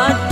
God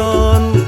Son